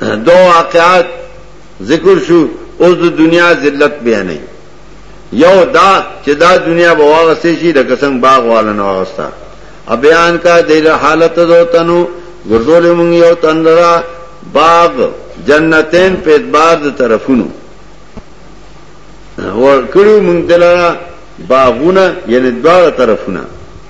دو واقعات ذکر شو اوس د دنیا ذلت بیا نه یو دا چې دا دنیا به واغستې شي د قسم باغ والا نه واغستا بیان کا د حالت دو تنو ګردول مونږ یو تن لرا باغ جنتین په اعتبار د طرفونو ور کړو مونږ دلاره باغونه یعنی دواړه طرفونه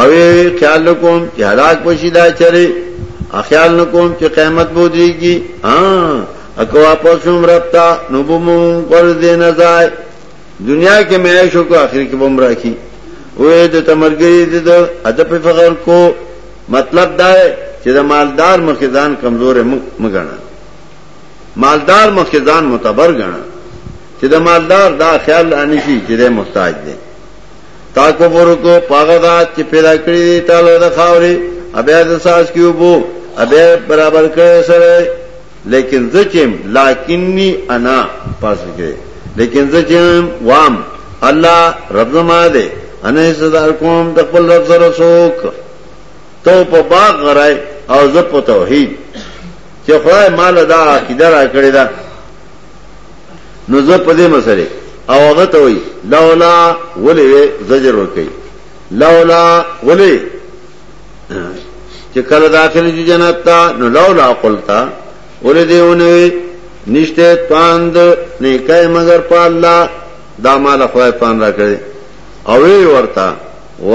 او خیال نکوم چې هلاک بشي دا چره خیال نکوم چې قیامت بو دیږي ها اکو واپس هم رپتا نو بوم قرض دې نه ځای دنیا کې مې شو کو اخر کې بوم راکی وې د تمرګری دې د ادب فخر کو مطلب دا ہے چې د مالدار مخزان کمزور مګنا مالدار مخزان معتبر غنا چې د مالدار دا خیال انشي چې د محتاج دی تا کفر وکړو په هغه ذات چې پیدا کړی دی تا له د خاورې بیا د ساز کې وبو بیا برابر کړی سره لیکن زه چې لکنی انا پاس کې لیکن زه چې وام الله رب زما دی انه صدر کوم د خپل رب سره څوک ته په باغ غړای او زه په توحید چې خدای مال دا عقیده را کړی دا نو زه په دې مسله او هغه ته وای لولا ولې زجر ورکړي لولا ولې چې کله داخل دي جنت ته نو لولا قلتا ولې دیونه نشته پاند نه کای مگر په الله دا مال خدای پان را کړی او ورتا و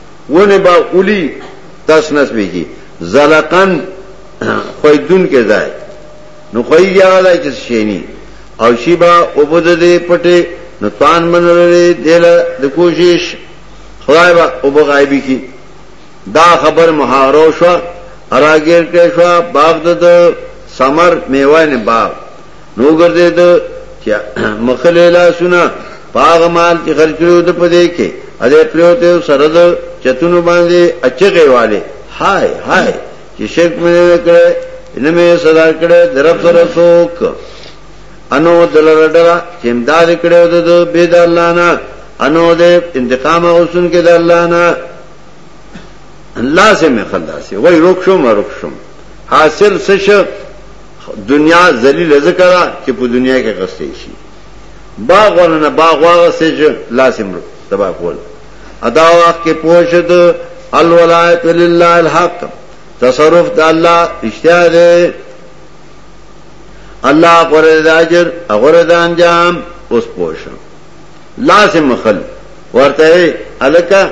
ونې به اولی تس نس بېږي زلقن خویدون کې ځای نو خویږي هغه ځای چې شینی او شی به اوبه د دې پټې نو توان منلې دله د کوشش خدای به اوبه غایبي کی دا خبر محارو شو اراګیر کې شو باغ د سمر میوه نه باغ نو ګرځید چې مخله لا سنا پاغ مال چې خرج کړو د پدې کې اده پروته سره د چتونو باندې اچغه والے هاي هاي چې شرک مې نه کړې نه مې صدا کړې درف سره څوک انو دلرډرا چې امداد کړو د بيد الله نه انو دې انتقام اوسن کې د الله نه الله سے میں خلدا سے وہی روک شم روک شم حاصل سش دنیا ذلیل ذکر ده چې په دنیا کې غستې شي باغ ولنه باغ واغستې چې لاس یې تبا کول ادا واخ کې پوښد الولایت لله الحق تصرف د الله اشتیا ده الله غره د اجر غره د انجام اوس پوښم لاس مخل ورته الکا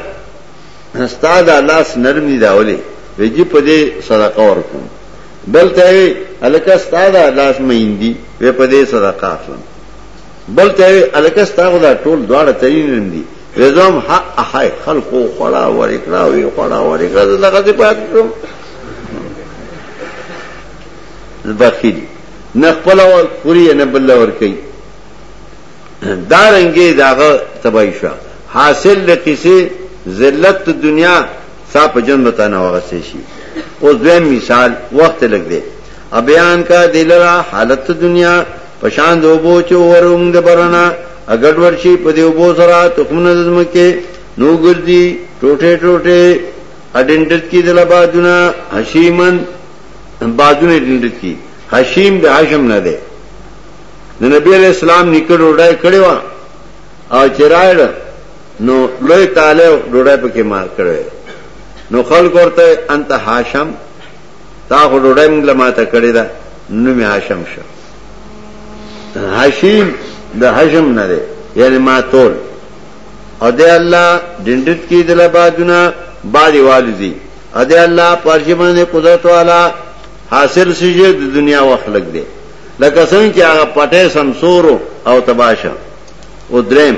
استاد لاس نرمي داولې ویجی په دې صدقه ورکوم بل ته وی الکه ستا دا لاس مین دی وی په دې صدقه اخلم بل ته وی الکه ستا دا ټول دواړه ترینم دی رزم حق احای خلقو خړا ورکړه وی خړا ورکړه دغه دې پات کړم بخیل نه خپل ور پوری نه بل ور کوي دا رنګي داغه تبای شو حاصل لکیسه ذلت دنیا ستا په جن به تنه وغسې شي اوس دویم مثال وخت لګ دی بیان کا دلرا حالت دنیا پشان د وبو چې وروم د برنا اګډ ورشي په دی وبو سره تخمونه زمکه نو ګرځي ټوټه ټوټه اډنټت کی دلا بادونه حشیمن بادونه اډنټت کی حشیم د حشم نه ده د نبی علیہ السلام نکړ وډای کړي وا او چرایړ نو لوی تاله او ډوډۍ پکې مار کړی نو خلک ورته انت هاشم تا خو ډوډۍ موږ لماته کړی دا نو می هاشم شو هاشم د هاشم نه دی یعنی ما تول او دی الله ډندټ کې د لبادونه باندې والدي ا دې الله پرځ باندې قدرت والا حاصل شي د دنیا وخلق دی لکه څنګه چې هغه پټه سمسورو او تباشه او دریم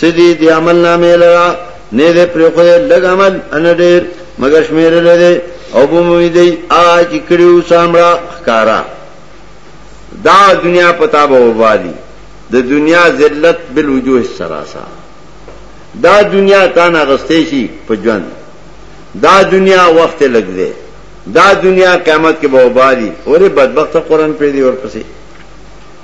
سدی دی عمل نامې لرا نه دې پر خو لګ عمل ان ډېر مگر شمیر لري او بوموي دی آج کړیو سامرا خکارا دا دنیا پتا به وبالي د دنیا ذلت بل وجوه سراسا دا دنیا تا نه غستې شي په ژوند دا دنیا وخت لګ دی دا دنیا قیامت کې به وبالي اورې بدبخت قرآن پیری ورپسې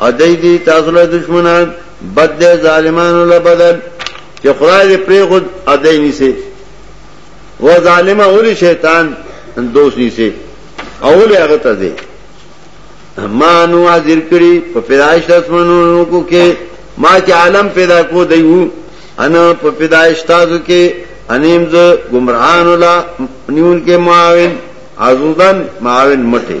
او دای دی تاسو له دشمنان بد دی ظالمانو له بدل چې خدای دې پرې خود ادای نیسي و ظالمه اولی شیطان دوست نیسي اول هغه ته دی ما نو حاضر کړي په پیدائش اسمنونو کو کې ما چې عالم پیدا کو دی وو انا په پیدائش تاسو کې انیم ز گمراهان ولا نیول کې معاون عزودن معاون مټه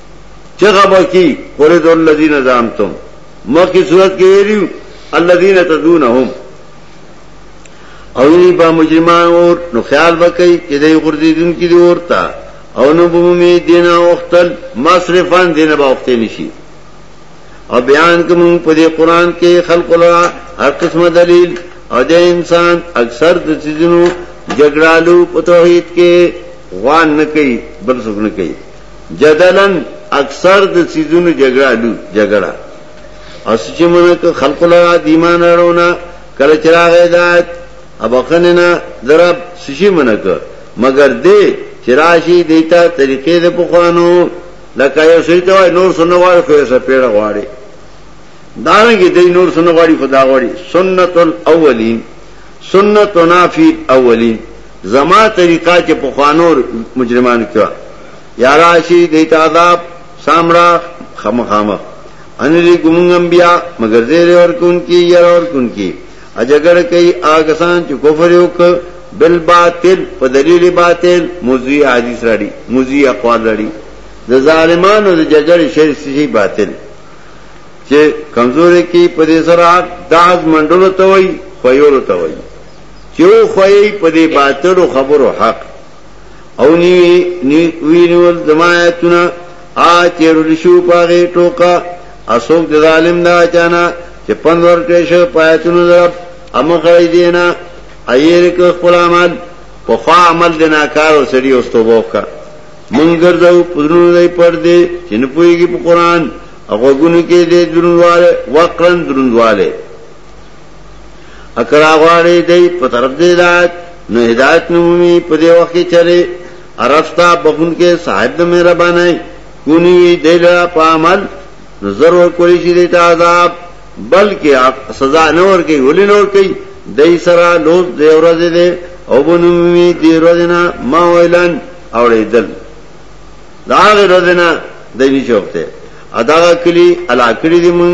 چغه بکی قرد الذین زعمتم مخکې صورت کې ویلو الذین تدونهم او یې با مجرمان اور نو خیال وکړي چې دې غردي دن کې دی اورتا او نو بومي دینا وختل مصرفان دینه با وخت نشي او بیان کوم په دې قران کې خلق لا هر قسمه دلیل او د انسان اکثر د چیزونو جګړالو په توحید کې غوان نه کوي بل څه نه کوي جدلاً اکثر د څیزونو جګړه لو جګړه او سچې مونږ ک خلق لرا د ایمان اړونه کله چې راغی دایت ابخنه نه درب سچې مونږ ک مگر دې چې راشي دیتا طریقې د پخوانو لکه یو سړي ته وای نور سنو غواړي خو یې سپېړه غواړي دارنګه دې نور سنو غواړي خدا غواړي سنت الاولین سنتنا فی الاولین زما طریقه چې په خوانور مجرمانو کې یا راشي د عذاب سامرا خامخامه ان لري ګمنګ انبیا مگر دې ور کون کې یا ور کون کې اجګر کوي آګسان چې کفر یو ک بل باطل په دلیل باطل موزی حدیث راړي موزی اقوال راړي د ظالمانو د جګړې شر سي باطل چې کمزوري کې په دې سره داز منډلو ته وای خویولو ته وای چې وښویی په دې باطلو خبرو حق او نیوی وینول زما آیتونه آ چیرول شو پاغې ټوکا اسوک د ظالم دا چانا چې پند ورکړې شو پایتونو درب اما غړی دینا ایر که خپل عمل په خوا عمل د ناکار او سړي اوس توبه وکړه مونږ ګرځو پدرو دې پر دې چې نه پويږي په قران هغه ګونو کې دې درنواله وقرن درنواله اکر آغواری دی په طرف دی دایت نو هدایت نمومی په دی وقت کی چلی عرفتا بخون کې صاحب د مهربانای کونی وی دی لرا په عمل نظر ور کولی شي دیتا عذاب بلکې سزا نه ور کوي ولې نور کوي دای سره لوز دی ورځ دی او بنومی دی ورځ نه ما ویلن اوړې دل دا ورځ نه دای نشوخته ادا کلی علاکړي دي مون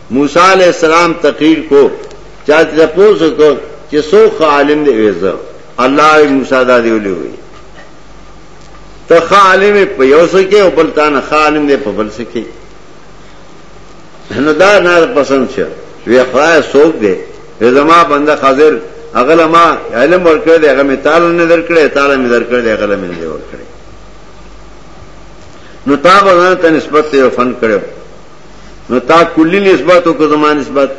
موسی علیہ السلام تقریر کو چاته تاسو کو چې څوک عالم دی وېزه الله یې موسی دا دی ولې وي ته عالم په یو څه کې او بل تان عالم دی په بل څه کې نو دا نه پسند شه وی خدای څوک دی زما بنده خاضر اغل ما علم ورکړ دی هغه می تعالی نه درکړی تعالی می درکړ دی هغه می نه ورکړی نو تا به ته نسبت یو فن کړو نو تا کلی نسبت او کزما نسبت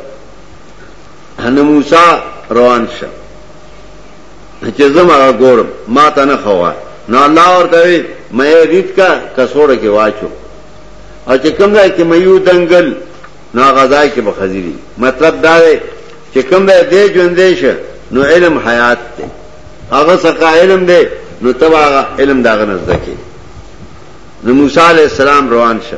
هنموسا روان شه چې زما ګورم ما ته نه خوا نو الله ورته وی مې ریت کا کسوړه کې واچو او چې کوم ځای کې مې یو دنګل نو غزای کې بخزيري مطلب دا دی چې کوم ځای دې ژوندې شه نو علم حیات دی هغه څخه علم دی نو تبا علم داغه نزدکه نو موسی علی السلام روان شه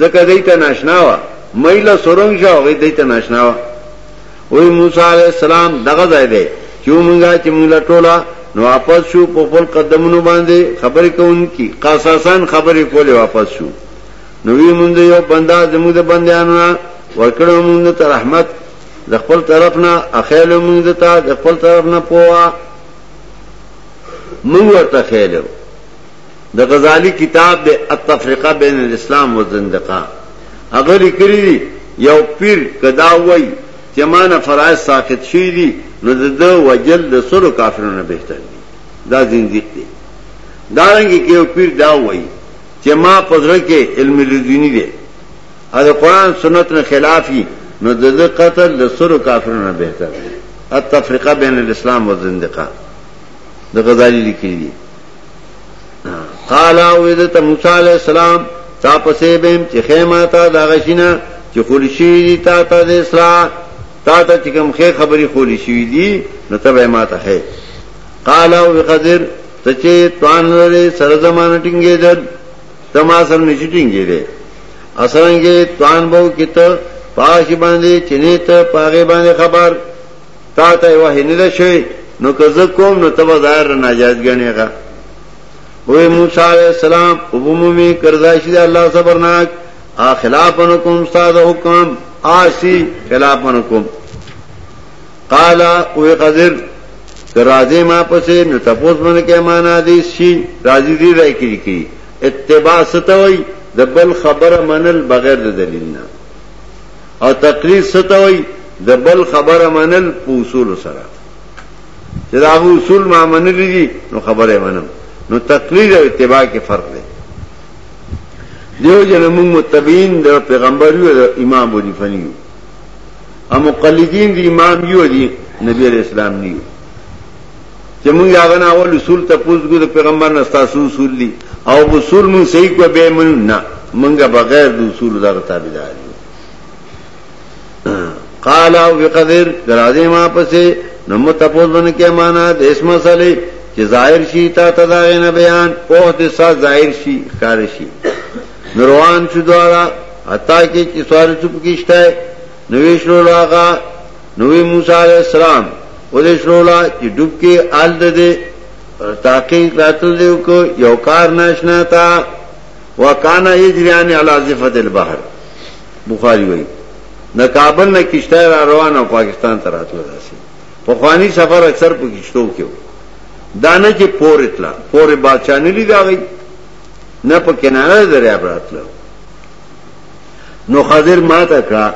ځکه دوی ته ناشنا و مېله سرنګ شو هغه دوی ته ناشنا و وې موسی عليه السلام دغه ځای دی چې مونږه چې مونږ ټوله نو واپس شو په خپل قدمونو باندې خبرې کوونکی قصاصان خبرې کولې واپس شو نو وی مونږ یو بندا زموږ د بندیانو ورکړو مونږ ته رحمت د خپل طرف نه اخیل مونږ ته د خپل طرف نه پوها مونږ ورته خیلو د غزالی کتاب دی التفرقه بین الاسلام والزندقه هغه لیکلی دی یو پیر کدا وای چې ما نه فرایض ساقط شوی دی نو د ده وجل د سلو کافرو نه بهتر دی دا زندیق دی دارنګه کې یو پیر دا وای چې ما پزړه کې علم لدونی دی او د قران سنت نه خلافی نو د ده قتل د سلو کافرو نه بهتر دی التفرقه بین الاسلام والزندقه د غزالی لیکلی دی قال او اذا ته موسی علی السلام تا پسې بهم چې خیمه تا دا غشینا چې خول شي دي تا ته د اسلام تا ته چې کوم خې خبري خول شي دي نو ته به ما ته هي قال او خضر ته چې توان لري سره زمانه ټینګې در تما سره نشي ټینګې دي اصلنګې توان بو کته پاش باندې چنه ته پاغه باندې خبر تا ته یې وحی نه ده شوې نو که زه کوم نو ته به ظاهر ناجایز ګڼېږه وې موسی علیه السلام وبومومي کرځای شي د الله صبرناک آ خلاف نو کوم استاد حکم آسی خلاف نو کوم قال وې قذر که راځې ما پسې نو تاسو باندې کې معنا دي شي راځي دی راي کړی کی اتباع ستوي د بل خبره منل بغیر د دلیل نه او تقلید څه ته وایي د بل خبره منل په اصول سره چې دا هغه اصول ما منلي دي نو خبره یې منم نو تقلید او اتباع کې فرق دی دیو جن موږ متبین د پیغمبر یو د امام بونی فنی یو او مقلدین د امام یو دي نبی علیہ السلام نیو چې موږ هغه نه اول اصول ته پوزګو د پیغمبر نه تاسو اصول دي او اصول موږ صحیح کو به من نه موږ بغیر د اصول دغه تابعدار یو قال او بقدر درازه ما پسې نو متپوز باندې کې معنا د اسم مسلې چې ظاهر شي تا تداغه نه بیان او د سا ظاهر شي ښکار شي نروان شو دواړه حتی کې چې سوال چوپ کیشته نوې شو لاغه نو وی موسی علیہ السلام ولې شرولا چې ډوب کې آل ده دې تحقیق راتل دیو کو یو کار ناشنا تا وکانا یجریان علی ذفت البحر بخاری وی نه کابل نه کشته را روان او پاکستان ته راتل راسي په خواني سفر اکثر په کشتو کې دانه چې پور اطلاع پور بادشاہ نه لیداوي نه په کناره دریا براتلو نو خضر ماته کړه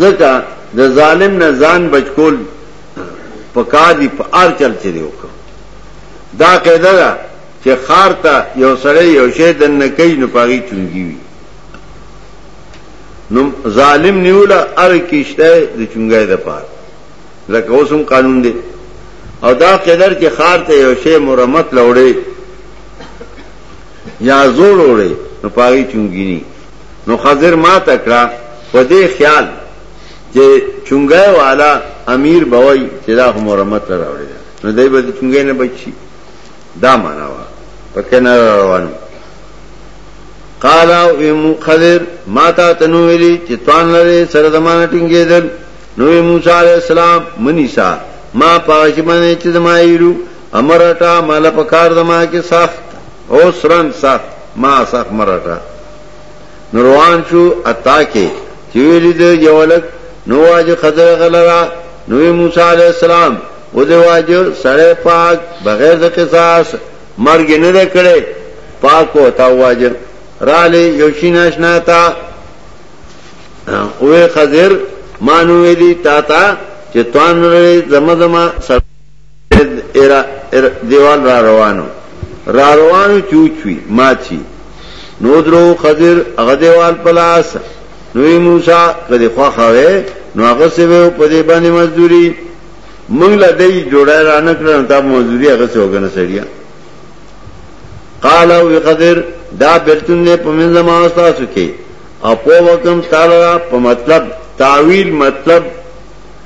ځکه د ظالم نه ځان بچکول پکار دی په ار چل چې دی وکړ دا قاعده ده چې خار ته یو سړی یو شی د نه کوي نو پاغي چونګي وي نو ظالم نیولا ار کیشته د چونګای د پار لکه اوسم قانون دی او دا قدر چې خار ته یو شی مرمت لوړې یا زوړ وړي نو پاغي چونګینی نو خضر ما تکړه په دې خیال چې چونګای والا امیر بوي چې دا هم رحمت راوړي نو دای به چونګای نه بچي دا معنا وا پکې نه روانو قال او ام خضر ما تا تنو ویلي چې توان لري سره زمانه ټینګېدل نو موسی عليه السلام منی سا ما پاش باندې چې زما ایرو امرټا مالا پکار دما کې سخت او سرن سخت ما سخت مرټا نروان شو اتا کې چې ویلې د یولک نو واجه خضر غلرا نو موسی علی السلام او د واجه سره پاک بغیر د قصاص مرګ نه دکړي پاک او تا واجه را لې یوشین آشنا تا اوه خضر مانو ویلی تا تا چې توان لري زمزمه دیوال را روانو را روانو چوچوی ما چی نو درو خضر اغا دیوال پلاس نوی موسا کدی خواخا وی نو اغا سی ویو پدی بانی مزدوری منگ لدی جوڑای رانکرن تا مزدوری اغا سی وگن سڑیا قالا وی خضر دا بلتون نے پمن زمان استاسو کی اپو وکم تالا پا مطلب تاویل مطلب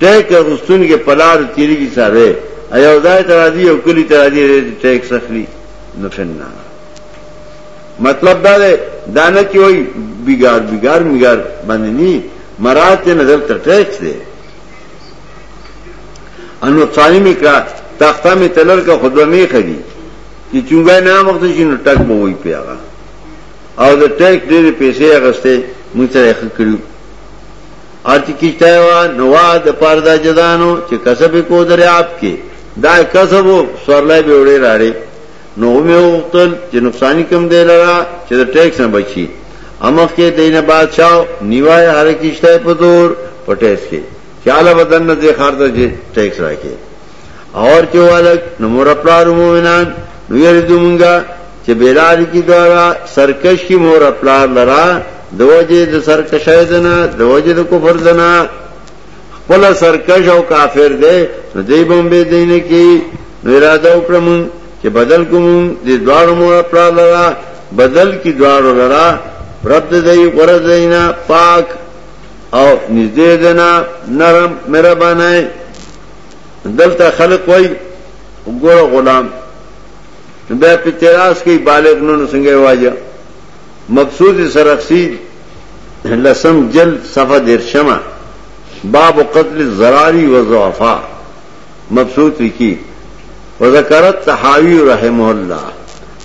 ټیک اغوستون کې پلار تیری کی ساره ایو ځای ته راځي او کلی ته راځي ټیک سخلی نو فننا مطلب دا ده دا نه چې وای بیګار بیګار میګار باندې ني مراد ته نظر تر ټیک دی انو ثانی می کا تخته می تلر کا خود می خدي چې چونګای نه وخت شي نو ټک مو وای پیغا او د ټیک ډېر پیسې اغسته مونږ ته یې خکړو ارچ کشته وا نوا د پاره د جدانو چې کسب کو دریاب کې دا کسب سورلای به وړي راړي نو مې وختل چې نقصان کم دی لرا چې د ټیکس نه بچي امخ کې دینه بادشاہ نیوای هر کشته په دور په ټیکس کې چاله بدن نه ځي خارته ټیکس راکې اور کې والک نو مور خپل مومنان نو یې دومنګا چې بلال کی دوارا سرکش کی مور خپل لرا دوجه د سرکشای دنا دوجه د کفر دنا خپل سرکش او کافر دی نو دی بمبه دین کی نو اراده وکړم چې بدل کوم د دوار مور خپل لرا بدل کی دوار لرا رب دې غرض دینا پاک او نږدې دنا نرم مهربانه دلته خلق وای ګور غلام بیا په تراس کې بالغ نو څنګه واجه مقصود سرخسی لسم جل صفه درشمه باب قتل الزراری و ضعفا مبسوط لکی وذکرت تحاوی رحمه الله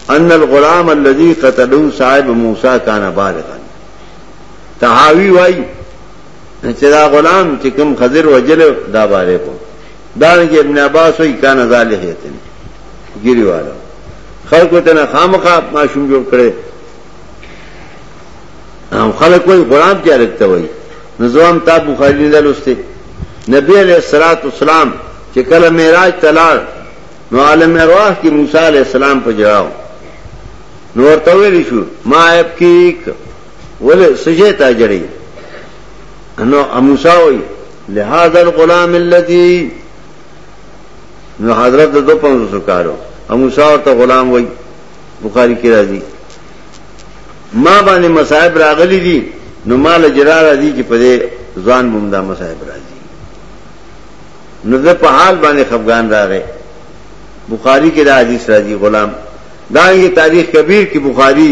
ان الغلام الذي قتلوه صاحب موسی كان بالغا تحاوی وای چې دا غلام چې کوم خضر وجل دا باندې کو دا کې ابن عباس وی کان ظالح یتن ګیری والا خلکو ته نه خامخا ماشوم جوړ کړي هم خلک وی غلام کې رکھته وی نظام تا بخاری نه لسته نبی علیہ الصلوۃ والسلام چې کله معراج تلار نو عالم ارواح کې موسی علیہ السلام په جواب نو ورته ویل شو ما اپ کې ولې سجه ته جړې نو اموسا وي لهذا الغلام الذي نو حضرت دو پنځو سکارو اموسا ته غلام وي بخاری کې راځي ما باندې مصائب راغلي دي نو مال جرار راځي چې په دې ځان بمدا مصائب راځي نو زه په حال باندې خفغان راغې بخاری کې دا حدیث راځي غلام دا یې تاریخ کبیر کې بخاری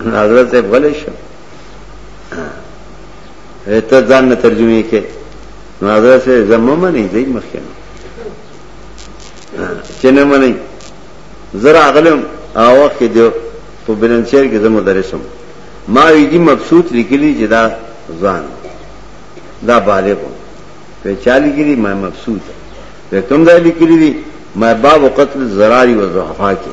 حضرت صاحب غلی شو ته ځان نه ترجمه کې نو حضرت صاحب زمو منی دی مخکې چې نه منی زرا غلم او وخت کې دیو په بلنشیر کې زمو درسم ما ویږي مبسوط لیکلی چې دا ځان دا بالغ په چالي کې ما مبسوط په کوم ځای لیکلی دی ما باب قتل زراری و زحفا کې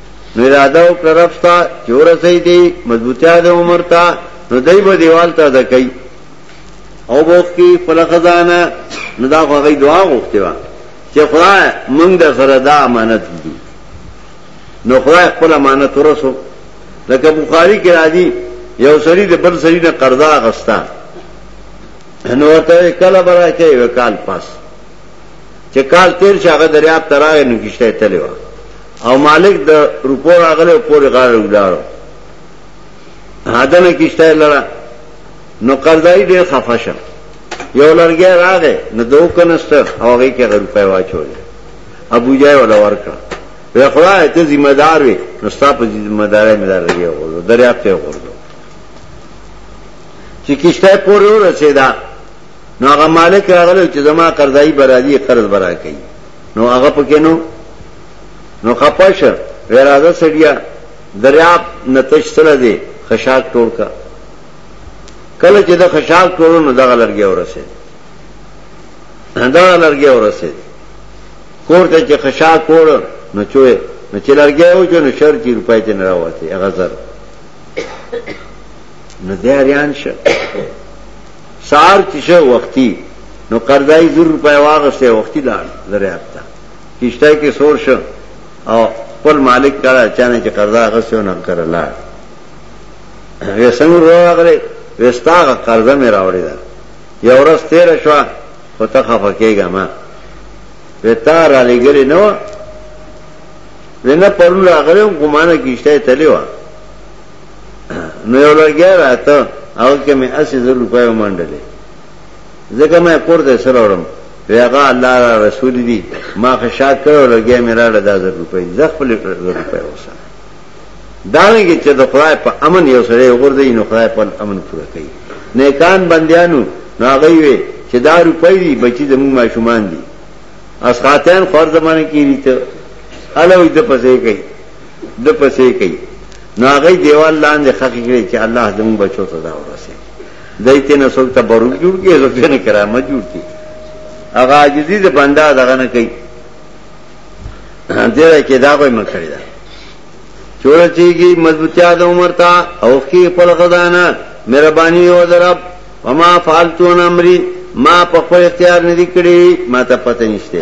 نو اراده وکړه رب ستا چې ورسې دی مضبوطیا د عمر ته نو دای به دیوال ته دکای او بوخ کی خپل خزانه نو دا خو غي دعا غوښته و چې خدای موږ د سره دا امانت دي نو خدای خپل امانت ورسو لکه بخاری کې راځي یو سړي د بل سړي نه قرضا غستا نو ته کله برا کې وکال پاس چې کال تیر شغه دریاب تراغه نو کیشته تلوا او مالک د روپو راغله او پورې غاړه ولاړ هادنه کیشته لړه نو قرضای ډیر خفه شو یو لرګی راغې نو دو کنست او هغه کې غو روپې واچول ابو جای ولا ورکړه وی خدای ته ذمہ دار وي نو ستاسو په ذمہ داري مې درلګي ورو دریاب ته ورو چې کیشته پورې ورسېدا نو هغه مالک راغله چې زما قرضای برادي قرض برا کوي نو هغه پکې نو نو خپش وراده سړیا دریاب نتش سره دی خشاک ټول کا کله چې د خشاک ټول نو دغه لرګي ورسه دغه لرګي ورسه کور ته چې خشاک کور نو چوي نو چې لرګي و چې نو شر چې روپای ته نه راوته هغه زر نو دې اړیان شه سهار چې شه وختي نو قرضايي زر روپۍ واغشته وختي لاړ زرياب ته کشته کې سور شه او خپل مالک کړه چانه چې قرضا غسه او نن کړه لاړ وسنګ راغله وستاغه قرضه مې راوړې ده یو ورځ تیر شو خو ته خفه کېږه ما وتا را لګلې نو ونه پرون راغلم ګمانه کیشته تلې و نو یو لرګی راته هغه کې مې اسی زر روپۍ ومنډلې ځکه مې کور ته سره وړم وی هغه الله را رسول دي ما خشاک کړو لرګی مې راړه د زر روپۍ زه خپل زر روپۍ وسره دا نه کې چې د خدای په امن یو سره وګرځي نو خدای په امن پوره کوي نیکان بندیانو نو هغه وی چې دا روپۍ دي بچي زموږ ماشومان دي اسخاتین خور زمانه کې دي ته الوی د پسې کوي د پسې کوي نو هغه دیوال لاندې خخې کړي چې الله دې موږ بچو ته دا ورسه دای ته نه څوک تبرک جوړ کړي زه ته نه کرامت جوړ کړي هغه عاجزي د بندا دغه نه کوي دې کې دا کوئی مکړی دا چورچیږي مضبوطیا د عمر تا او کی خپل خدانا مهرباني او درب وما فعلتون امري ما په خپل اختیار نه دي کړی ما ته پته نشته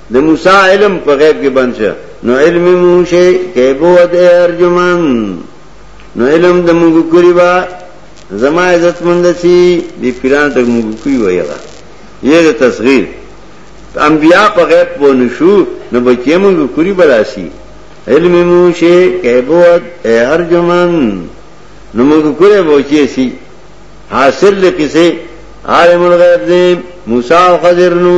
د موسی علم په غیب کې بند شه نو علم مو شي کېبو د ارجمن نو علم د موږ کړی با زما عزت مند سي د پیران تر موږ کوي وایغه یې د تصغیر انبیا په غیب پو نشو نو بچې موږ کړی بلاسي علم مو شي کېبو د ارجمن نو موږ کړی بچې سي حاصل لکه سي عالم الغیب دې موسی او خضر نو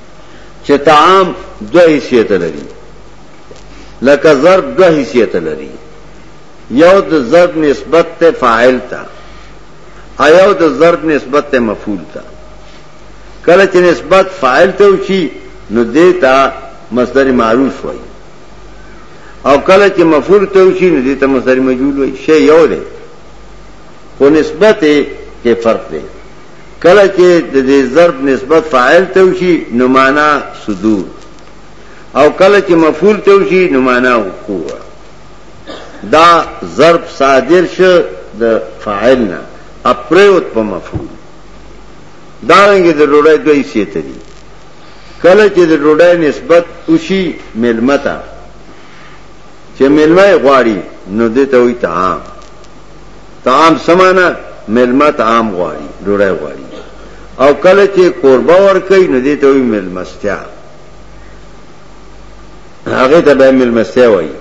چې طعام دوه حصے ته لري لکه ضرب دوه حصے ته لري یو د ضرب نسبت ته فاعل تا ایو د ضرب نسبت ته مفعول تا کله چې نسبت فاعل ته وشي نو دیتا مصدر معروف وای او کله چې مفعول ته وشي نو دیتا مصدر مجهول وای شی یو دی خو نسبت کې فرق دی کله چې د دې ضرب نسبت فاعل ته وشي نو معنا صدور او کله چې مفعول ته وشي نو معنا وقوع دا ضرب صادر شو د فاعل نه اپریوت په مفعول دا رنګ د ډوډۍ دوی سیته دي کله چې د ډوډۍ نسبت وشي ملمتا چې ملمه غواړي نو دته وي ته طعام څه معنی؟ مېلمه طعام غواړي، ډوډۍ غواړي. او کله چې کوربه ورکوي نو دې ته وایي مېلمستیا. هغې ته بیا مېلمستیا وایي.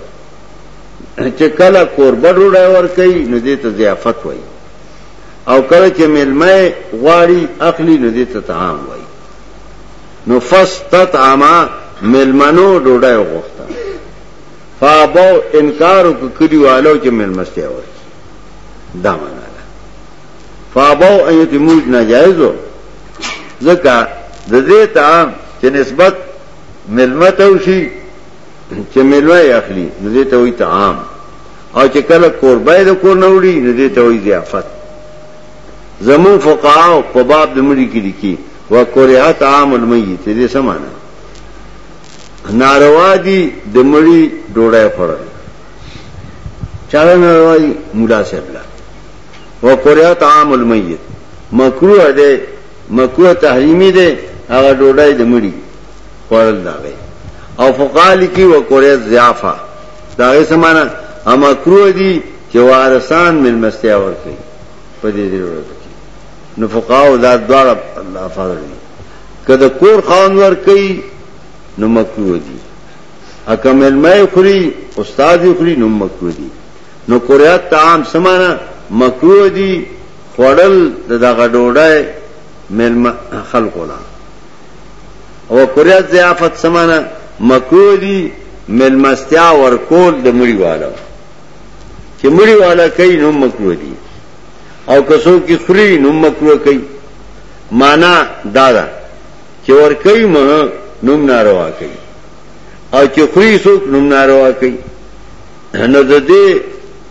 چې کله کوربه ډوډۍ ورکوي نو دې ته ضیافت وایي. او کله چې مېلمه غواړي اخلي نو دې ته طعام وایي. نو فاستطعما مېلمنو ډوډۍ وغوښته. فابو انکار وکړ کلی والو چې ملمستیا ورکړي دا معنا ده فابو ایت موج ناجایز و ځکه د دې تعام چې نسبت ملمت او شي چې ملوه اخلي د دې ته وي تعام او چې کله قربای د کور نه وړي د دې ته وي ضیافت زمون فقهاو په باب د مړي کې لیکي وکره تعام المیت دې سمانه ناروا دي د مړی ډوډۍ خوړل چاره ناروا دي مولا صاحب لا وقریا طعام المیت مکروه ده مکروه تحریمی ده هغه ډوډۍ د مړی خوړل دا غي او فقال کی وقریا ضیافه دا غي سمانه اما کروه دي چې وارثان ملمستیا ورکړي په دې ضرورت کې نو فقاو دا دواړه افاضل دي که د کور خاون ور کوي نو مکروه دي اکه ملمه خوري استاد خوري نو مکروه دي نو قریات طعام سمانه مکروه دي خوړل د دغه ډوډۍ ملمه خلکو لا او قریات ضیافت سمانه مکروه دي ملمستیا ور کول د مړي والو چې مړي والا کوي نو مکروه دي او کسو کې خوري نو مکروه کوي مانا دا ده چې ورکوي مه نوم ناروا کوي او چې خوري څوک نوم ناروا کوي نو د دې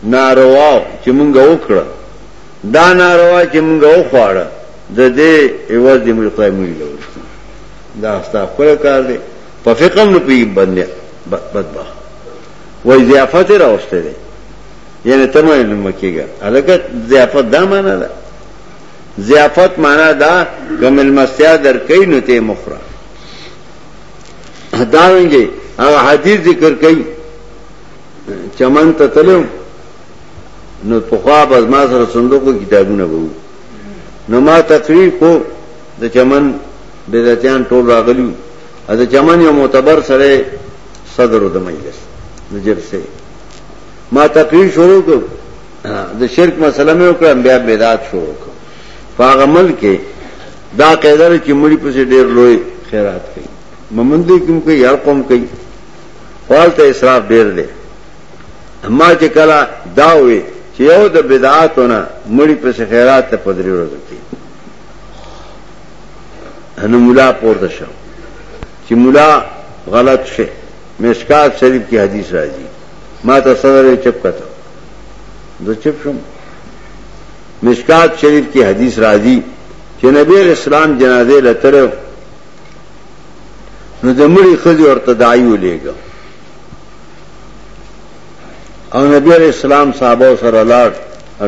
ناروا چې مونږ وکړه دا ناروا چې مونږ وخواړه د دې ایواز دې ملک خدای مونږ لور دا ستا خپل کار دی په فقم نه پی باندې بدبخ وای ضیافت راوسته دی یعنی تمه نه مکیږي الګ ضیافت دا معنی ده ضیافت مانا دا که ملمستیا درکوي نو ته مه خوره دا رنګه هغه حدیث ذکر کوي چمن ته تلو نو پخوا باز ما سره صندوقو کتابونه وو نو ما تقریر کو د چمن بدعتيان ټول راغلي او د چمن یو معتبر سره صدر د مجلس د جلسې ما تقریر شروع کړ د شرک مسله مې وکړه بیا بدعت شروع کړ په هغه مل کې دا قاعده چې مړی پسې ډیر لوی خیرات کوي ممندې کوم کوي یار قوم کوي فالته اسراف ډیر دی اما چې کله دا وي چې یو د بدعاتونه مړی پسې خیرات ته پدری ورځي انو مولا پورته شو چې مولا غلط شي مشکات شریف کی حدیث راځي ما ته صدر چپ کته زه چپ شم مشکات شریف کې حدیث راځي چې نبی اسلام جنازه لتر نو د مړي خدي ورته دایو لېګا او نبی اسلام صحابه سره لاړ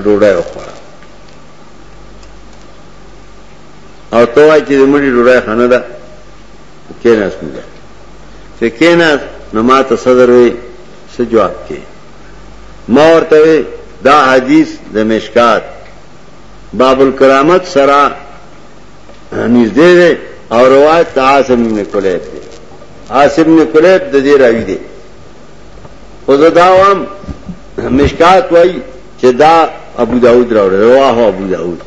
ډوډۍ وخوړه او تو وای چې مړي ډوډۍ خانه ده کیناس نه ده چې کیناس نو ما ته صدر وي سجواب کې ما ورته وی دا حدیث د مشکات باب الکرامت سره نږدې دی او روایت عاصم ابن کلیب دی عاصم ابن کلیب د دې راوی دی خو زه دا وام مشکات وای چې دا ابو داود راوړ رواه ابو داود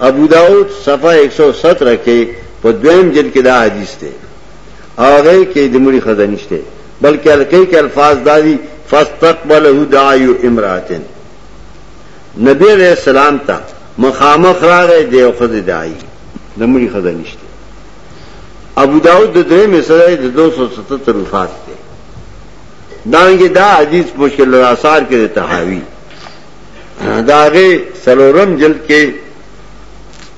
ابو داود صفحه 117 کې په دویم جلد کې دا حدیث دی هغه کې د مړي خزه نشته بلکې الکه کې الفاظ دادي فاستقبله دعايو امراتن نبی علیہ السلام ته مخامخ راغی دی او خزه دای د مړي خزه نشته ابو داود د درې مسره د 277 وفات ده دانګه دا حدیث مشکل الاثار کې تحاوی داغه سلورم جلد کې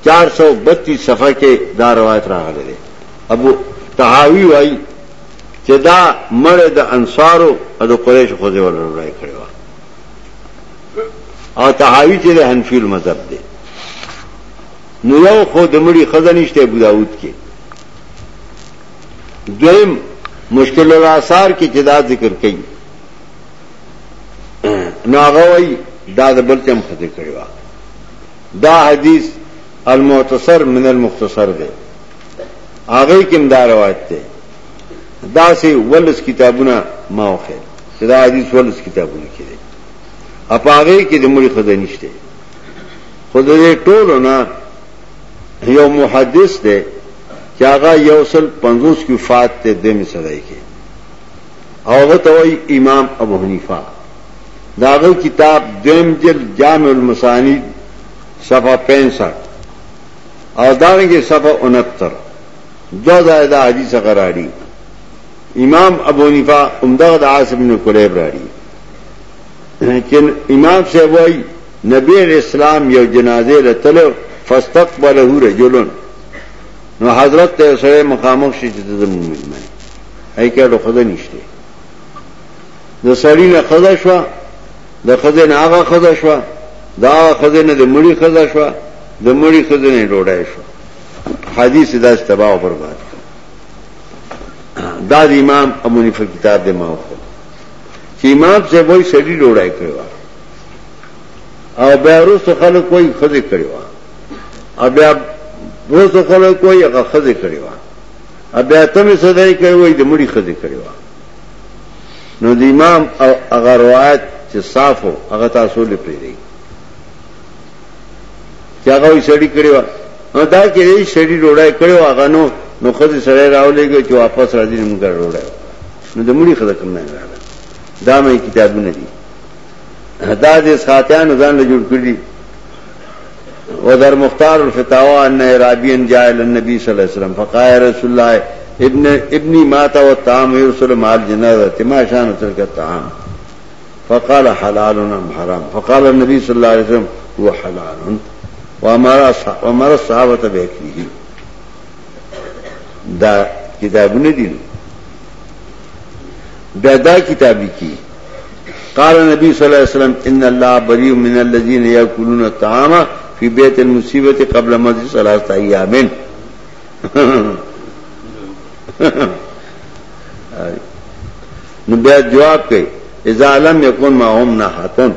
432 صفحه کې دا روایت راغله ابو تهاوی وایي چې دا مړې د انصارو او د قریشو خو ځور راي کړو او تهاوی چې د حنفی المذهب دی نو یو خو د مړي خزنشته ابو داود کې دویم مشکل الاثار کې چې دا ذکر کړي نو هغه وایي دا د بل چم خزه کړو دا حدیث المعتصر من المختصر دی هغه کوم دا روایت ته دا سه ولس کتابونه ما وخه چې دا حدیث ولس کتابونه کړي اپاغه کې د مړي خدای نشته خدای ټولو نه یو محدث دی چې هغه یو سل 50 کې فات ته د مسړای کې او وتوي امام ابو حنیفه داغه کتاب دیم جل جامع المسانی صفحه 65 او دارنګه صفه 69 دو ځای دا حدیث څنګه راړي امام ابو حنیفه عمدغه د عاصم بن کلیب راړي چې امام صاحب وای نبی اسلام یو جنازه لتل فاستقبله رجلن نو حضرت ته سره مخامخ شي چې زموږ مېلمه هي کېړو خدای نشته د سړی نه خدای شو د ښځې نه هغه ښځه شوه، د هغه ښځې نه د مړي ښځه شوه، د مړي ښځې نه ډوډۍ شوه. حدیث دا تباہ او برباد کړ. دا د امام ابو حنیفه کتاب دی ما وکړ. چې امام صاحب وایي سړي ډوډۍ کړې وه او بیا وروسته خلک وایي ښځې کړې وه او بیا وروسته خلک وایي هغه ښځې کړې وه او بیا اتمې صدۍ کې وایي د مړي ښځې کړې وه نو د امام او هغه روایت چې صاف وو هغه تاسو لې پریږدئ چې هغه یې سړی کړی و نو دا چې یې سړی ډوړای کړی و هغه نو نو خو دې سړی راولېږي چې واپس راځي موږ ډوړای نو د مړي خدای کوم نه راغله دا مې کتابونه دي دا دې ساتيان ځان له جوړ کړی و در مختار الفتاوا ان عرابین جائے لنبی صلی اللہ علیہ وسلم فقائے رسول اللہ ابن ابنی ماتا و تام یرسل مال جنازہ تما شان تلک تام فقال حلال ام حرام فقال النبی صلی اللہ علیہ وسلم هو حلال و امر الصحابت بیکریه دا کتابونه دي بیا دا کتاب لیکي قال نبی صلی الله علیه وسلم ان الله بری من الذين ياكلون الطعام في بيت المصيبه قبل مجلس ثلاثه ايام نو بیا جواب کوي اذا لم يكن ما هم نحتن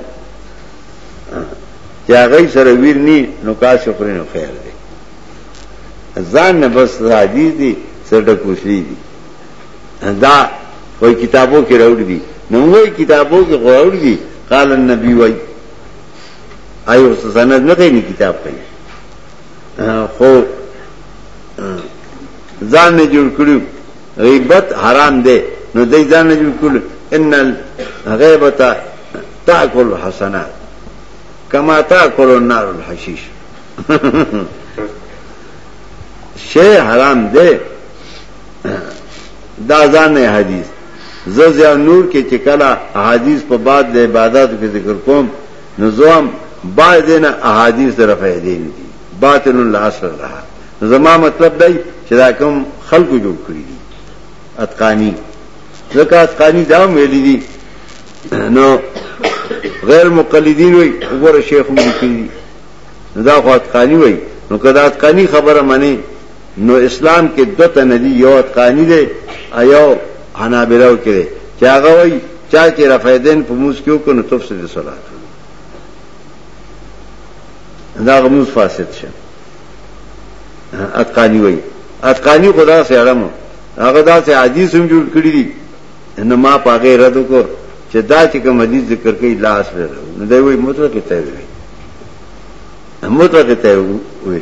چې هغه سره ویر ني نو کا شکر نه خیر دی ځان نه بس راځي دي سره کوشي دي دا وای کتابو کې راوړ دي نو وای کتابو کې راوړ دي قال النبي وای آیو سند نه کوي کتاب کوي خو ځان نه جوړ کړو غیبت حرام دی نو دای ځان نه جوړ کړو ان الغیبت تاکل حسنات کما تاکل النار الحشیش شی حرام دی دا ځان نه حدیث زه نور کې چې کله احادیث په بعد د عبادت کې ذکر کوم نو زوم با دین احادیث در فائدې نه دي باطل الاصل رها زما مطلب دی چې دا کوم خلکو جوړ کړی دي اتقانی ځکه اتقانی دا ویل دي نو غیر مقلدین وي وګوره شیخ مو کړی دا خو اتقانی وي نو کدا اتقانی خبره معنی نو اسلام کې دو تنه دي یو اتقانی دی ایو حنابلو کې دی چې هغه وایي چا چې رفیدین په موس کې وکړو نو تفسد صلات دا غموز فاسد شه اتقانی وایي اتقانی خدا سي اړم هغه دا سي حدیث هم جوړ کړی دي نو ما پاګه رد کو چې دا چې کوم حدیث ذکر کوي لاس لرو نو دوی مطلق ته وي مطلق ته وي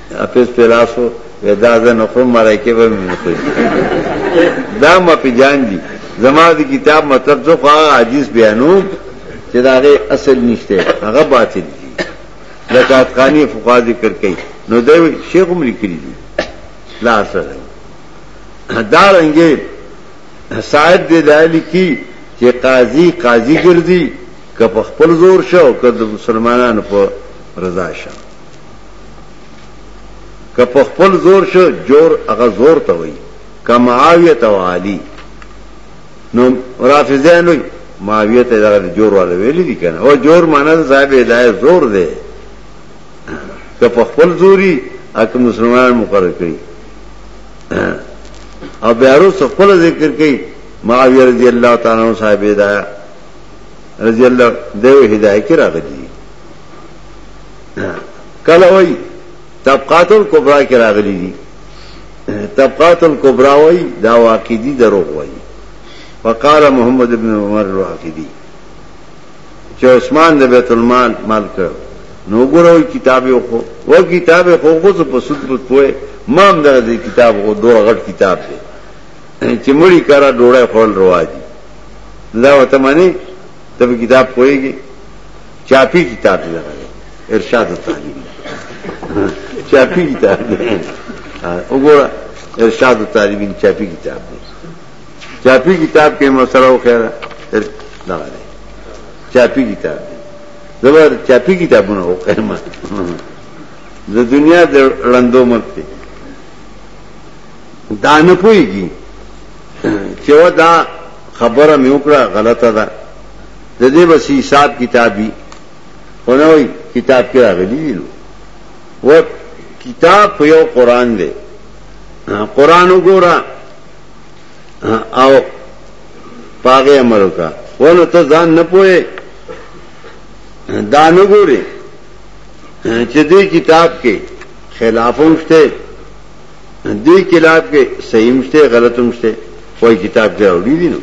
اپیس پہ لاسو وی دا زه نه خورم ملایکې به مې نه خوري دا ما پې جان دي زما د کتاب مطلب زه خو هغه حدیث بیانوم چې د هغې اصل نشته هغه باطل دي لکه اتقاني فقها ذکر کوي نو دی شیخ هم لیکلي دي لا اصل دا رنګې صاحب دې دا لیکي چې قاضي قاضي ګرځي که په خپل زور شو که د مسلمانانو په رضا شو که په خپل زور شو جور هغه زور ته وای که معاویه ته والی نو رافضه نو معاویه ته دغه جور والا ویل دي کنه او جور معنی صاحب هدايه زور دی که په خپل زوري اک مسلمان مقرر کړي او بیا رو خپل ذکر کړي معاویه رضی الله تعالی عنہ صاحب هدايه رضی الله دیو هدايه کې راغلي کله وای طبقات الکبرى کې راغلي دي طبقات الکبرى وای دا واقعي دروغ وای فقال محمد ابن عمر الواقدي چې عثمان د بیت المال مال کړ نو ګورو کتاب یو خو و کتاب خو خو په سود په پوي مام دغه دی کتاب خو دوه غټ کتاب دی چې مړی کرا ډوړې خپل رواجی دا وته معنی ته کتاب پويږي چاپی کتاب دی دغه ارشاد التعلیم چاپی کتاب دی وګوره ارشاد الطالبین چاپی کتاب دی چاپی کتاب کې مسله او خیره دغه دی چاپی کتاب دی زبر چاپی کتابونه او قیمه د دنیا د لندو ملک دی دا نه پويږي چې دا خبره مې وکړه غلطه ده د دې بس حساب کتاب وی خونه وی کتاب کې راغلی دی نو و کتاب په یو قران دی قران وګوره او پاګه عمل وکړه ونه ته ځان نه پوهه دا نه ګوري چې دې کتاب کې خلافوم شته دې کتاب کې صحیح مشته غلط مشته وای کتاب دی وړي دي نو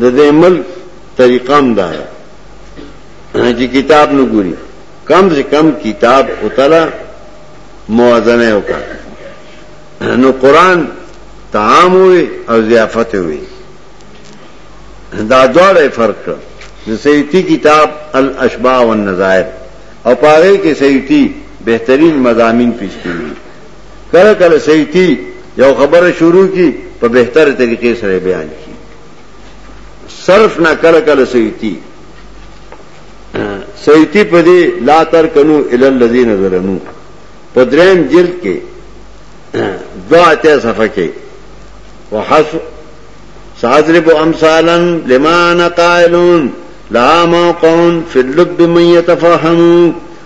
د دې ملک طریقه هم دا ده چې کتاب نه ګوري کم سے کم کتاب اتلا موازنه وکړه نو قران طعام وي او ضیافت وي دا دواړه فرق کړ د سیتی کتاب الاشباع والنظائر او پاره کې سیتی بهترین مضامین پیش کړي کله کله سیتی یو خبره شروع کی په بهتره طریقې سره بیان کی صرف نه کله کله سیتی سیتی په دې لا تر کنو ال الذین ظلمو په دریم جلد کې دعا ته صفه کې وحس ساضرب امثالا لما نقائلون لا موقعون فی اللب من يتفهمون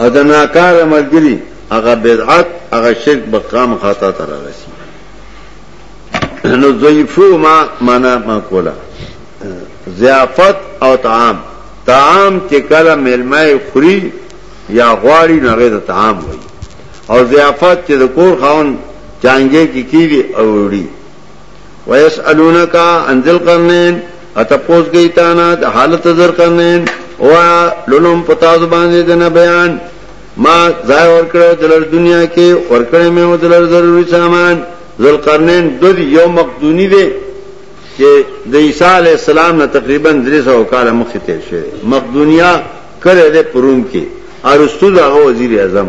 او د ناکار ملګری هغه بدعت هغه شرک به قام خاطا تر رسی نو ضعیفو ما معنا ما کولا ضیافت او طعام طعام چې کله ملمای خوري یا غواړي نو هغه د طعام وایي او ضیافت چې د کور خاون چانګې کې کیږي او وړي ويسألونك عن ذي القرنين اتپوس گئی تانا د حالت ذي القرنين او لولم پتا زبان دې دنا بیان ما ځای ورکړو دلر دنیا کې ورکړې مې و دلر ضروري سامان ذي القرنين د یو مقدونی دی چې د عیسی علی السلام نه تقریبا 300 کال مخکې تیر شوی مقدونیا کړه دې پروم کې ارسطو دا وزیر اعظم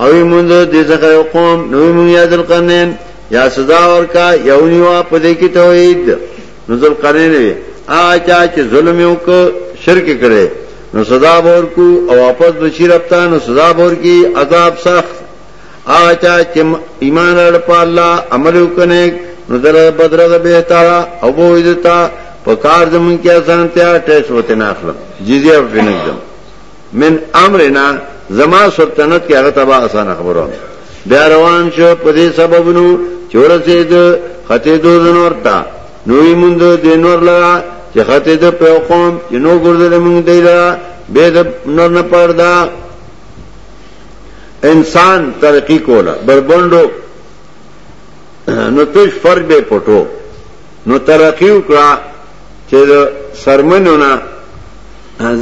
او موږ دې څخه یو قوم نو موږ یا ذل قرنین یا سزا ورکا یو نیوا په دې کې توحید نو ذل قرنین وی آچا چې ظلم یو کو شرک کړي نو سزا ور کو او واپس بشی رپتا نو سزا ور کی عذاب سخت آچا چې ایمان لرل په الله عمل وکنه نو در بدر د به تا او بو عزت په کار زمون کې اسانتیا ټیس وته نه اخلم جزیه په نګدم من امرنا زما سلطنت کې هغه تبا اسانه خبره بیا روان شو په دې سببونو چور سي د خطه دو زنور تا نوې مونږ د نور لرا چې خطه د په قوم چې نو ګرځل مونږ دی لرا به د نور نه پردا انسان ترقی کولا بربندو نو تش فرق به پټو نو ترقی وکړه چې سرمنونه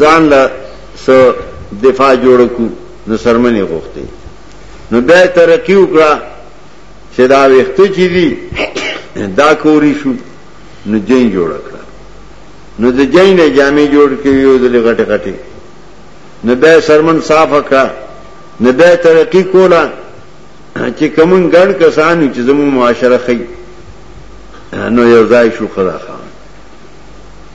ځان له سو دفاع جوړ کو نو سرمنې غوښته نو بیا ترقی وکړه چې دا وخت چې دی دا کوری شو نو جین جوړ کړه نو د جین نه جامې جوړ کړي او د لغټه غټه نو بیا سرمن صاف کړه نو بیا ترقی کولا چې کومن ګڼ کسان چې زمو معاشره خي نو یو ځای شو خدا خان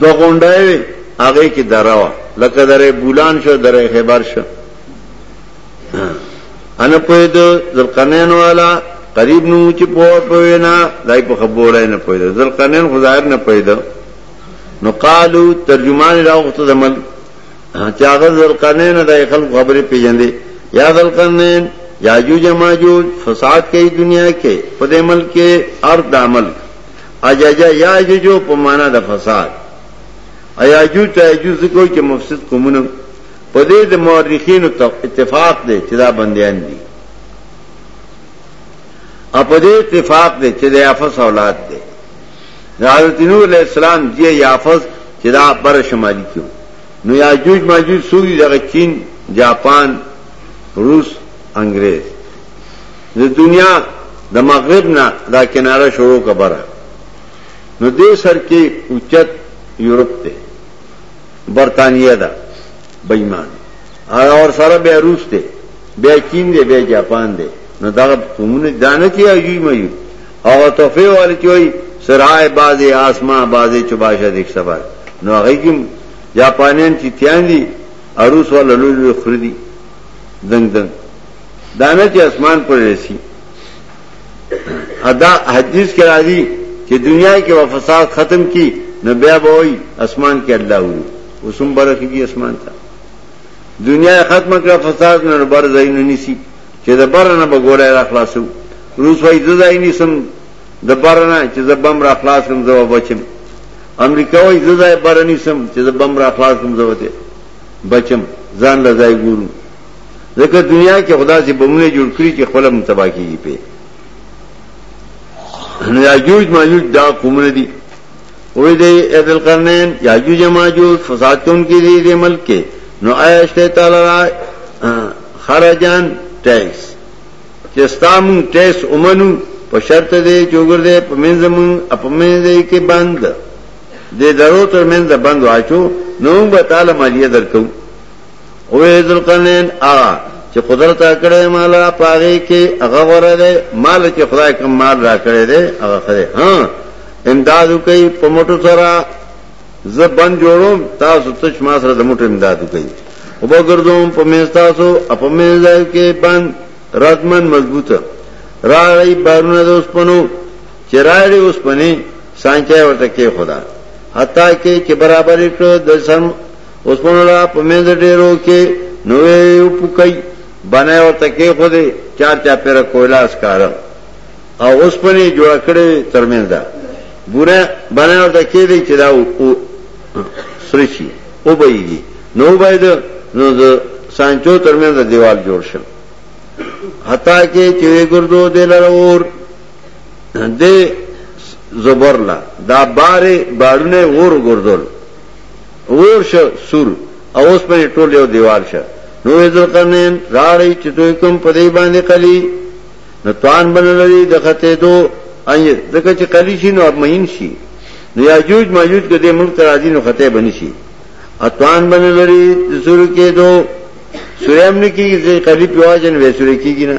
دوه غونډای وي هغه کې دراوه لکه درې بولان شو درې خبر شو ان په دې ځلقنین والا قریب نو چې په پوینا دای په خبره نه پویده ځلقنین خدای نه پویده نو قالو ترجمان راغته زمل چې هغه ځلقنین د خلک خبرې پیژندې یا ځلقنین یاجوج ماجوج فساد کوي دنیا کې په دې ملک کې ارض عمل اجاجا یا اججو په معنا د فساد ایاجو ته ایجو ذکر کې مفسد کومونه په دې د مورخینو اتفاق دی چې دا بندیان دي اپ دې اتفاق دی چې د یافس اولاد دی د حضرت نوح علیہ السلام دی یافس چې دا بر شمالي کیو نو یاجوج ماجوج سوی دغه چین جاپان روس انګريز د دنیا د مغرب نه دا کناره شروع کبره نو دې سر کې اوچت یورپ ته برتانیه ده بېمان اور سره بیا روس ته بیا چین دی بیا جاپان دی نو دا قومونه دانه کې ایوي مې او توفه وال کې وي سرای بازي آسمان بازي چباشه دیک سبا نو هغه کې جاپانیان چې تیان دي اروس ولا لولو خردي دنګ دنګ دانه چې اسمان پر رسی ادا حدیث کې راځي چې دنیا کې و فساد ختم کی نو بیا به وي اسمان کې الله وو اوسم برخېږي اسمان ته دنیا ختم کړه فساد نه بر ځای نه نسی چې د بر نه به ګولای را خلاصو روس وای د ځای نیسم د بر نه چې د بم را خلاص کوم زو بچم امریکا وای د ځای بر نیسم چې د بم را خلاص کوم زو بچم ځان لځای ګورم ځکه دنیا کې خدا سي بمونه جوړ کړی چې خپل متبا کیږي په نو یاجوج ماجوج دا کومره دي وې دې ابل قرنین یاجوج ماجوج فساد کوم کې دي د ملک کې نو آیشته تعالی را خرجان ټیکس چې ستامو ټیکس اومنو په شرط دې جوګر دې په منځمون په منځ دې کې بند دې درو تر منځ بند واچو نو به تعالی مالیه درکو اوې ذلقنین ا چې قدرت کړې مالا پاغي کې هغه غره ده مال چې خدای کوم مال را کړې ده هغه خره ها امداد کوي په موټو سره زه بن جوړوم تاسو تش ما سره د موټو امداد کوي او بغردوم په مستاسو په مزای کې بن راتمن مضبوطه را رہی بارونه د اوسپنو چې را رہی اوسپنه سانچه ورته کې خدا حتی کې چې برابرې کړ د سم اوسپنو لا په منځ ډېرو کې نو یې وپوکي بنای ورته کې خو دې چار چا پیره کویلا اسکاره او اوسپنې جوړ کړې ترمنځ ده بوره بنای ورته کې دې چې دا سرشي او بېږي نو باید نو د سانچو ترمنځ دیوال جوړ شي حتا کې چې ګردو دې لرور دې زبرلا دا بارې باړونه ور ګردول اور شه سور او اوسپنې ټول یو دیوال شه نو وې ذوالقرنین راړی چې دوی کوم په دې باندې قلی نو توان بنلري د خطې دو اي ځکه چې قلی شي نو مهین شي نو یاجوج ماجوج کې دې ملک راځي نو خطې بنی شي اتوان بنلري د سور کې دو سوریم نه کیږي چې قلی پیواجن وې سورې کیږي نه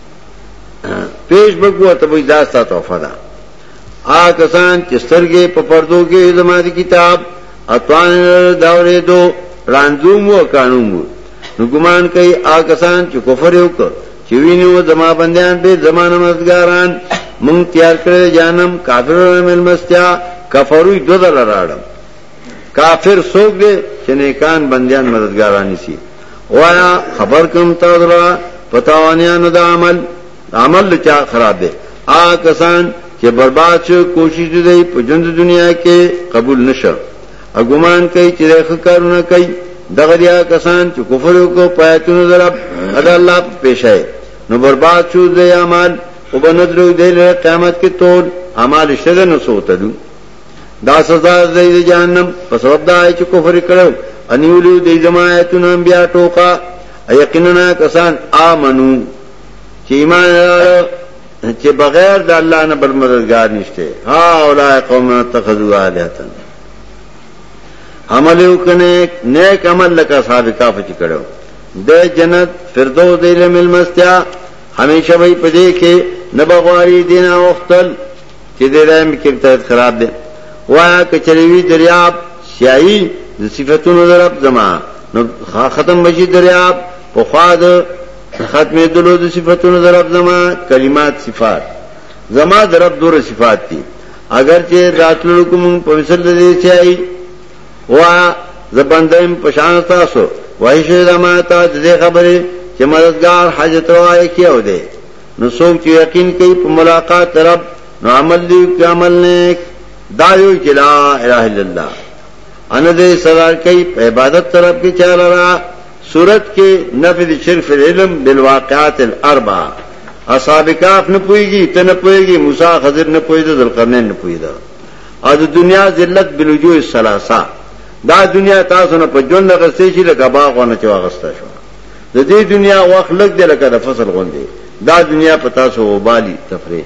پیش بکو ته وای دا ستاسو تحفه ده آ کسان چې سترګې په پردو کې زما دي کتاب اتوان داورې دو راندوم او قانون نو ګمان کوي آ کسان چې کفر یو کو چې وینو زما بندیان به زمانه مزګاران مونږ تیار کړی جانم کافرانو ملمستیا کفروی دو دل راړم کافر سوک دے چه نیکان بندیان مددگارانی سی وایا خبر کم تا درا پتاوانیانو دا عمل عمل دا چا خراب دے آ کسان چه برباد شو کوشش دی دی پا جند دنیا کې قبول نشو اگمان کئی چه دی خکارونه کئی دغدیا کسان چه کفرو کو پایتونو درب ادا اللہ پا پیشای نو برباد شو دی عمل او بندرو دی لر قیامت کې تول عمل شده نسو تلو دا سزا د جهنم په سبب دا چې کفر کړو انیولو د زمایتون انبیا ټوکا یقینا کسان امنو چې ایمان لرل چې بغیر د الله نه بل مددگار نشته ها اولای قوم تخذوا الهتن عمل وکنه نیک عمل لکه صاحب کاف چې کړو د جنت فردوس د علم المستیا همیشه وي پدې کې نبغواری دینه وختل چې دې راي مې کېمتاید خراب دی وایا که چرې وی دریاب سیاهي د صفاتونو د رب زما نو ختم بشي دریاب په خوا د ختمې دلو د صفاتونو د رب زما کلمات صفات زما د رب دوره صفات دي اگر چې راتلو کوم په مثل د دې سیاهي وا زبندم پشان تاسو وایشه زما ته دې خبره چې مددگار حاجت وای کیو دی نو څوک چې یقین کوي په ملاقات رب نو عمل دی کې عمل نیک دا یو چې لا اله الا الله ان دې سزا کوي په عبادت طرف کې چاله را صورت کې نفي د شرف العلم بالواقعات الاربع اصحاب کاف نه پويږي ته نه پويږي موسی خضر نه پويده ذوالقرنین نه پويده او د دنیا ذلت بلوجو الثلاثه دا دنیا تاسو نه په جون نه غسې شي لکه باغ ونه چې واغسته شو د دې دنیا وخت لګ دی لکه د فصل غوندې دا دنیا په تاسو وبالي تفریح